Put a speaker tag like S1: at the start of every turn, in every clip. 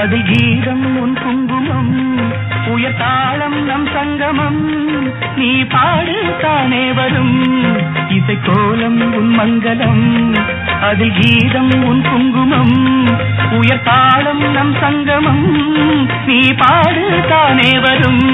S1: அது கீதம் உன் குங்குமம் உயர் தாளம் நம் சங்கமம். நீ பாடு தானே வரும் இசை கோலம் உன் மங்களம். அதில் கீதம் உன் குங்குமம் உயர் தாளம் நம் சங்கமம். நீ பாடு தானே வரும்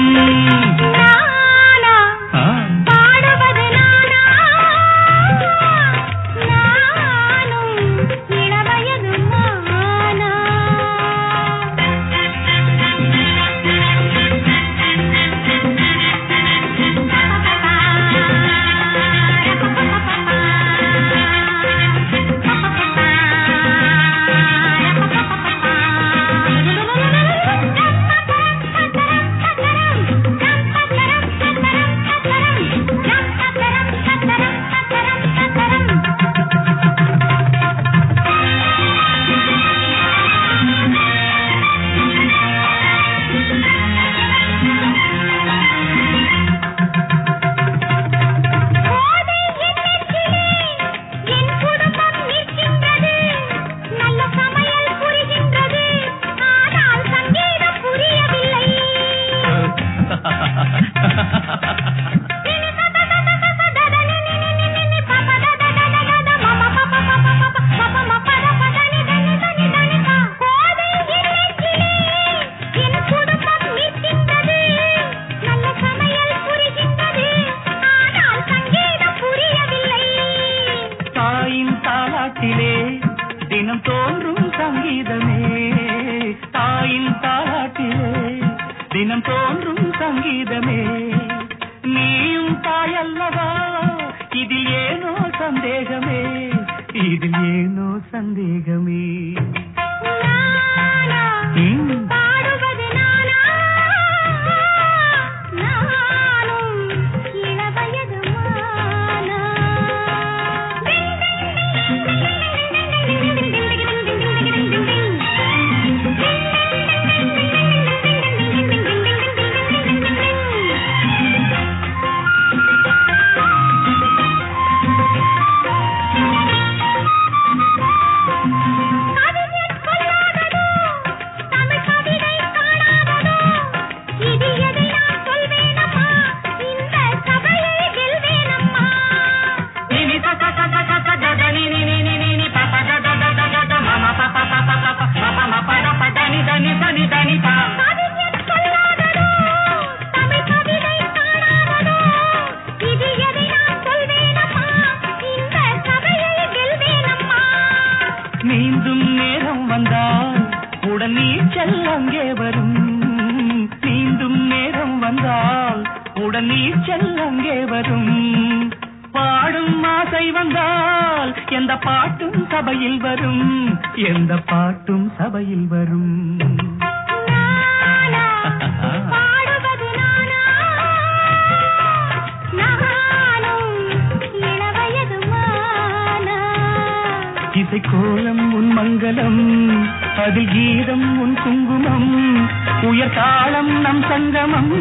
S1: தாலாட்டிலே தினம் தோன்றும் சங்கீதமே. தாயின் தாலாட்டிலே தினம் தோன்றும் சங்கீதமே. நீயும் தாயல்லவா? இதில் ஏனோ சந்தேகமே. நீச்சல் அங்கே வரும். நீந்தும் நேரம் வந்தால் உடன் நீச்சல் அங்கே வரும். பாடும் ஆசை வந்தால் எந்த பாட்டும் சபையில் வரும். எந்த பாட்டும் சபையில் வரும். இசை கோலம் உன் மங்களம் அதில் கீதம் உன் குங்குமம் உயர் தாளம் நம் சங்கமம்.